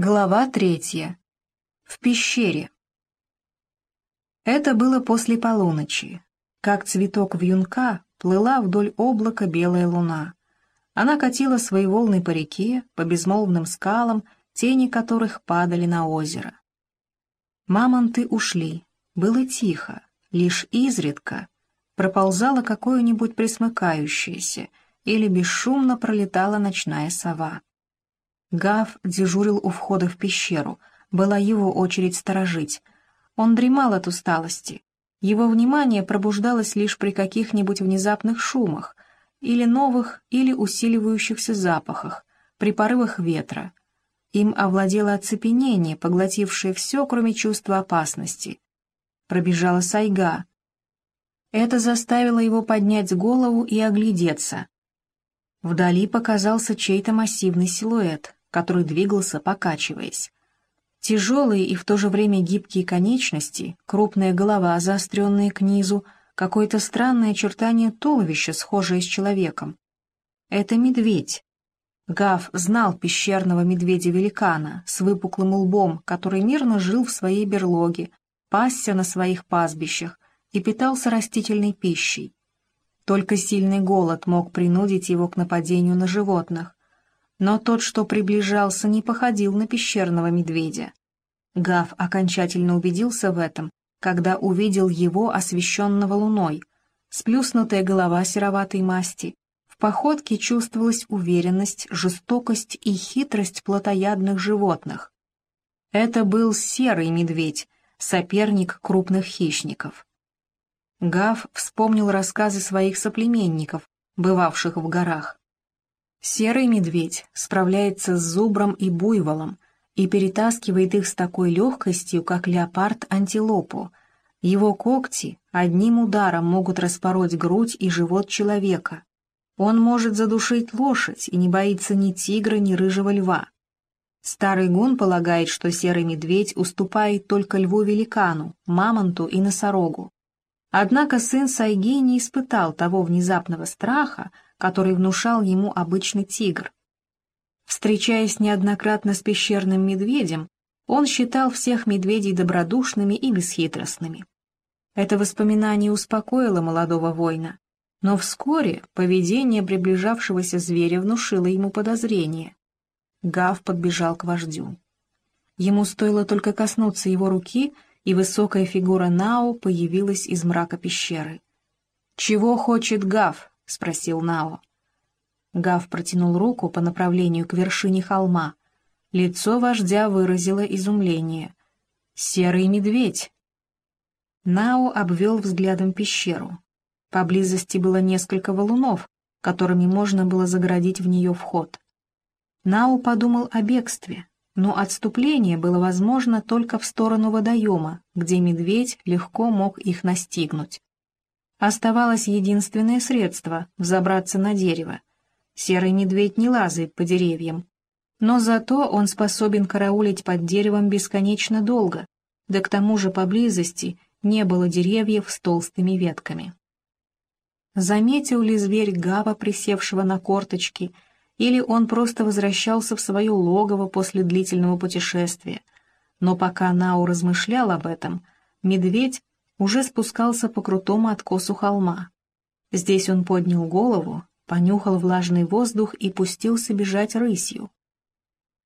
Глава третья. В пещере. Это было после полуночи. Как цветок вьюнка плыла вдоль облака белая луна. Она катила свои волны по реке, по безмолвным скалам, тени которых падали на озеро. Мамонты ушли. Было тихо. Лишь изредка проползало какое-нибудь присмыкающееся или бесшумно пролетала ночная сова. Гав дежурил у входа в пещеру, была его очередь сторожить. Он дремал от усталости. Его внимание пробуждалось лишь при каких-нибудь внезапных шумах, или новых, или усиливающихся запахах, при порывах ветра. Им овладело оцепенение, поглотившее все, кроме чувства опасности. Пробежала сайга. Это заставило его поднять голову и оглядеться. Вдали показался чей-то массивный силуэт, который двигался, покачиваясь. Тяжелые и в то же время гибкие конечности, крупная голова, заостренная к низу, какое-то странное очертание туловища, схожее с человеком. Это медведь. Гав знал пещерного медведя-великана с выпуклым лбом, который мирно жил в своей берлоге, пасся на своих пастбищах и питался растительной пищей. Только сильный голод мог принудить его к нападению на животных. Но тот, что приближался, не походил на пещерного медведя. Гав окончательно убедился в этом, когда увидел его освещенного луной. Сплюснутая голова сероватой масти. В походке чувствовалась уверенность, жестокость и хитрость плотоядных животных. Это был серый медведь, соперник крупных хищников. Гав вспомнил рассказы своих соплеменников, бывавших в горах. Серый медведь справляется с зубром и буйволом и перетаскивает их с такой легкостью, как леопард антилопу. Его когти одним ударом могут распороть грудь и живот человека. Он может задушить лошадь и не боится ни тигра, ни рыжего льва. Старый гун полагает, что серый медведь уступает только льву-великану, мамонту и носорогу. Однако сын Сайги не испытал того внезапного страха, который внушал ему обычный тигр. Встречаясь неоднократно с пещерным медведем, он считал всех медведей добродушными и бесхитростными. Это воспоминание успокоило молодого воина, но вскоре поведение приближавшегося зверя внушило ему подозрение. Гав подбежал к вождю. Ему стоило только коснуться его руки, и высокая фигура Нао появилась из мрака пещеры. «Чего хочет Гав?» — спросил Нао. Гав протянул руку по направлению к вершине холма. Лицо вождя выразило изумление. «Серый медведь!» Нао обвел взглядом пещеру. Поблизости было несколько валунов, которыми можно было загородить в нее вход. Нао подумал о бегстве, но отступление было возможно только в сторону водоема, где медведь легко мог их настигнуть. Оставалось единственное средство — взобраться на дерево. Серый медведь не лазает по деревьям. Но зато он способен караулить под деревом бесконечно долго, да к тому же поблизости не было деревьев с толстыми ветками. Заметил ли зверь Гава, присевшего на корточки, или он просто возвращался в свое логово после длительного путешествия? Но пока Нау размышлял об этом, медведь уже спускался по крутому откосу холма. Здесь он поднял голову, понюхал влажный воздух и пустился бежать рысью.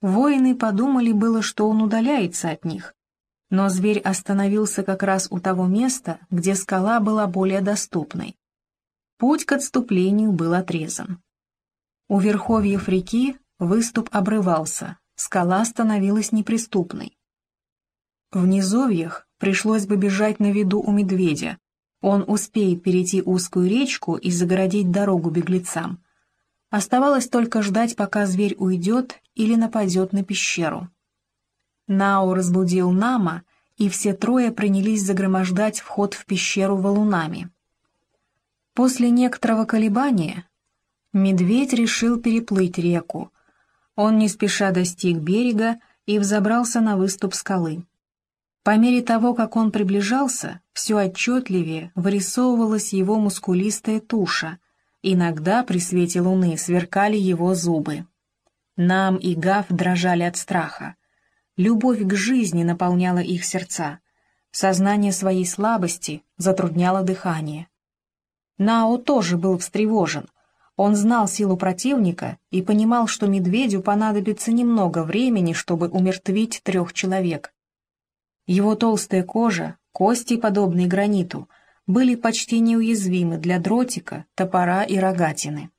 Воины подумали было, что он удаляется от них, но зверь остановился как раз у того места, где скала была более доступной. Путь к отступлению был отрезан. У верховьев реки выступ обрывался, скала становилась неприступной. В низовьях пришлось бы бежать на виду у медведя. Он успеет перейти узкую речку и загородить дорогу беглецам. Оставалось только ждать, пока зверь уйдет или нападет на пещеру. Нао разбудил Нама, и все трое принялись загромождать вход в пещеру валунами. После некоторого колебания медведь решил переплыть реку. Он не спеша достиг берега и взобрался на выступ скалы. По мере того, как он приближался, все отчетливее вырисовывалась его мускулистая туша. Иногда при свете луны сверкали его зубы. Нам и Гав дрожали от страха. Любовь к жизни наполняла их сердца. Сознание своей слабости затрудняло дыхание. Нао тоже был встревожен. Он знал силу противника и понимал, что медведю понадобится немного времени, чтобы умертвить трех человек. Его толстая кожа, кости, подобные граниту, были почти неуязвимы для дротика, топора и рогатины.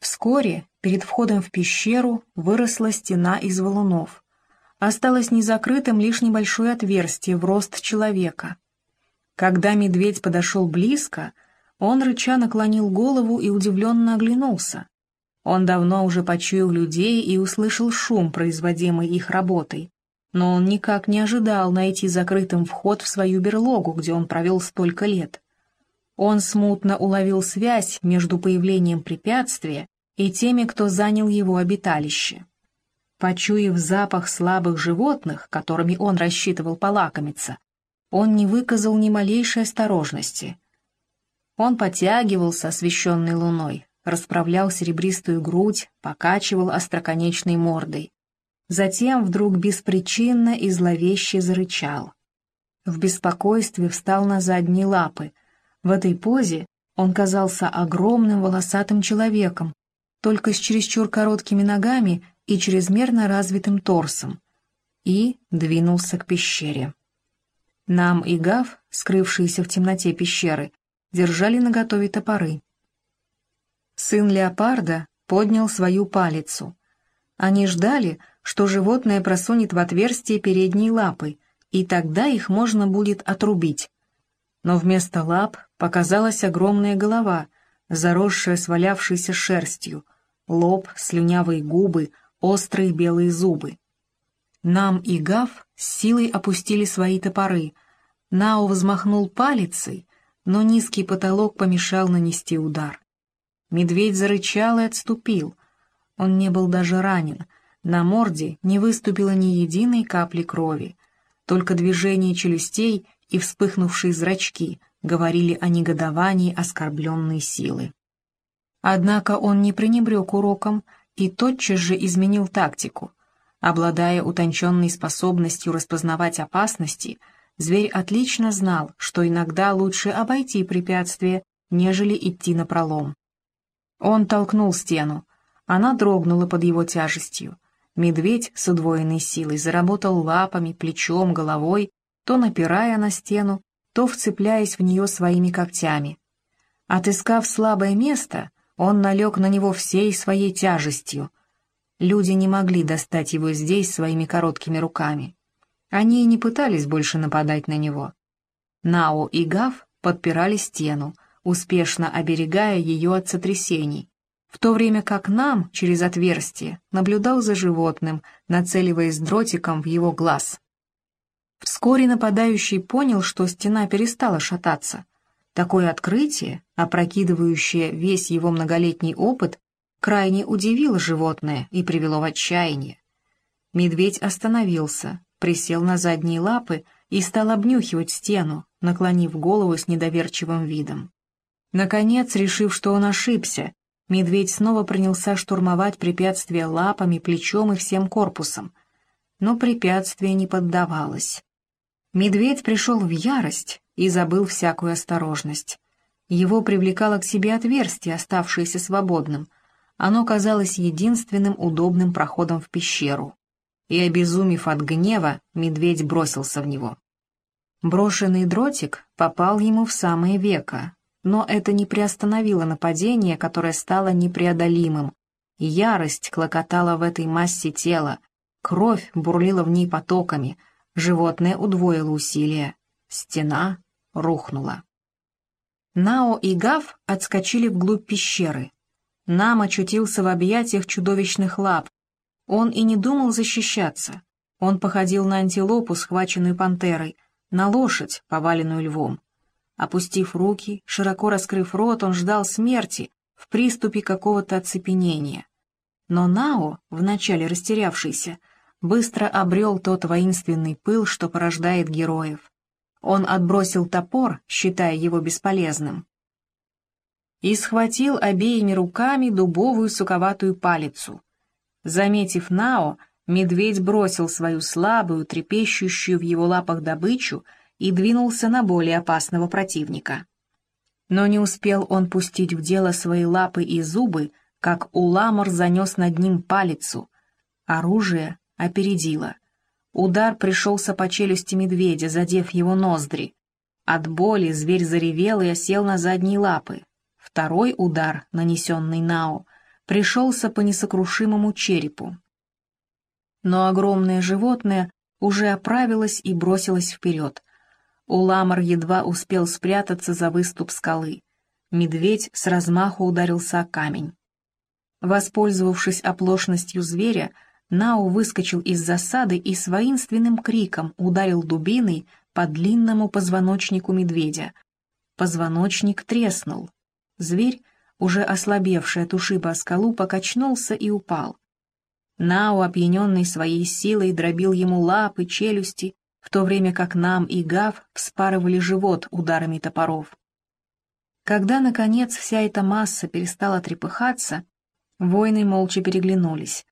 Вскоре перед входом в пещеру выросла стена из валунов. Осталось незакрытым лишь небольшое отверстие в рост человека. Когда медведь подошел близко, он рыча наклонил голову и удивленно оглянулся. Он давно уже почуял людей и услышал шум, производимый их работой. Но он никак не ожидал найти закрытым вход в свою берлогу, где он провел столько лет. Он смутно уловил связь между появлением препятствия и теми, кто занял его обиталище. Почуяв запах слабых животных, которыми он рассчитывал полакомиться, он не выказал ни малейшей осторожности. Он потягивался, освещенный луной, расправлял серебристую грудь, покачивал остроконечной мордой. Затем вдруг беспричинно и зловеще зарычал. В беспокойстве встал на задние лапы. В этой позе он казался огромным волосатым человеком, только с чересчур короткими ногами и чрезмерно развитым торсом, и двинулся к пещере. Нам и Гав, скрывшиеся в темноте пещеры, держали наготове топоры. Сын леопарда поднял свою палицу. Они ждали, что животное просунет в отверстие передней лапы, и тогда их можно будет отрубить. Но вместо лап показалась огромная голова, заросшая свалявшейся шерстью, лоб, слюнявые губы, острые белые зубы. Нам и Гав с силой опустили свои топоры. Нао взмахнул палицей, но низкий потолок помешал нанести удар. Медведь зарычал и отступил. Он не был даже ранен. На морде не выступило ни единой капли крови. Только движение челюстей и вспыхнувшие зрачки говорили о негодовании оскорбленной силы. Однако он не пренебрег уроком, и тотчас же изменил тактику. Обладая утонченной способностью распознавать опасности, зверь отлично знал, что иногда лучше обойти препятствие, нежели идти на пролом. Он толкнул стену. Она дрогнула под его тяжестью. Медведь с удвоенной силой заработал лапами, плечом, головой, то напирая на стену, то вцепляясь в нее своими когтями. Отыскав слабое место, он налег на него всей своей тяжестью. Люди не могли достать его здесь своими короткими руками. Они и не пытались больше нападать на него. Нао и Гав подпирали стену, успешно оберегая ее от сотрясений, в то время как нам, через отверстие, наблюдал за животным, нацеливаясь дротиком в его глаз. Вскоре нападающий понял, что стена перестала шататься, Такое открытие, опрокидывающее весь его многолетний опыт, крайне удивило животное и привело в отчаяние. Медведь остановился, присел на задние лапы и стал обнюхивать стену, наклонив голову с недоверчивым видом. Наконец, решив, что он ошибся, медведь снова принялся штурмовать препятствие лапами, плечом и всем корпусом. Но препятствие не поддавалось. Медведь пришел в ярость и забыл всякую осторожность. Его привлекало к себе отверстие, оставшееся свободным. Оно казалось единственным удобным проходом в пещеру. И, обезумев от гнева, медведь бросился в него. Брошенный дротик попал ему в самое веко, но это не приостановило нападение, которое стало непреодолимым. Ярость клокотала в этой массе тела, кровь бурлила в ней потоками, животное удвоило усилия. Стена рухнула. Нао и Гав отскочили вглубь пещеры. Нам очутился в объятиях чудовищных лап. Он и не думал защищаться. Он походил на антилопу, схваченную пантерой, на лошадь, поваленную львом. Опустив руки, широко раскрыв рот, он ждал смерти в приступе какого-то оцепенения. Но Нао, вначале растерявшийся, быстро обрел тот воинственный пыл, что порождает героев. Он отбросил топор, считая его бесполезным, и схватил обеими руками дубовую суковатую палицу. Заметив Нао, медведь бросил свою слабую, трепещущую в его лапах добычу и двинулся на более опасного противника. Но не успел он пустить в дело свои лапы и зубы, как Уламор занес над ним палицу. Оружие опередило. Удар пришелся по челюсти медведя, задев его ноздри. От боли зверь заревел и осел на задние лапы. Второй удар, нанесенный Нао, пришелся по несокрушимому черепу. Но огромное животное уже оправилось и бросилось вперед. Уламар едва успел спрятаться за выступ скалы. Медведь с размаху ударился о камень. Воспользовавшись оплошностью зверя, Нао выскочил из засады и с воинственным криком ударил дубиной по длинному позвоночнику медведя. Позвоночник треснул. Зверь, уже ослабевший от ушиба о скалу, покачнулся и упал. Нао, опьяненный своей силой, дробил ему лапы, челюсти, в то время как Нам и Гав вспарывали живот ударами топоров. Когда, наконец, вся эта масса перестала трепыхаться, воины молча переглянулись.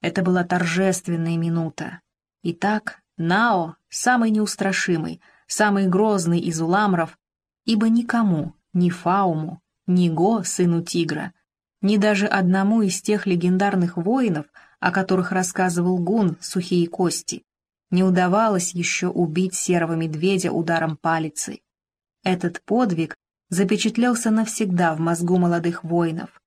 Это была торжественная минута. Итак, Нао — самый неустрашимый, самый грозный из уламров, ибо никому, ни Фауму, ни Го, сыну тигра, ни даже одному из тех легендарных воинов, о которых рассказывал Гун «Сухие кости», не удавалось еще убить серого медведя ударом палицы. Этот подвиг запечатлелся навсегда в мозгу молодых воинов.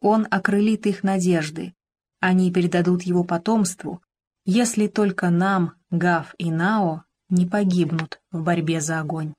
Он окрылит их надежды, они передадут его потомству, если только нам, Гав и Нао не погибнут в борьбе за огонь.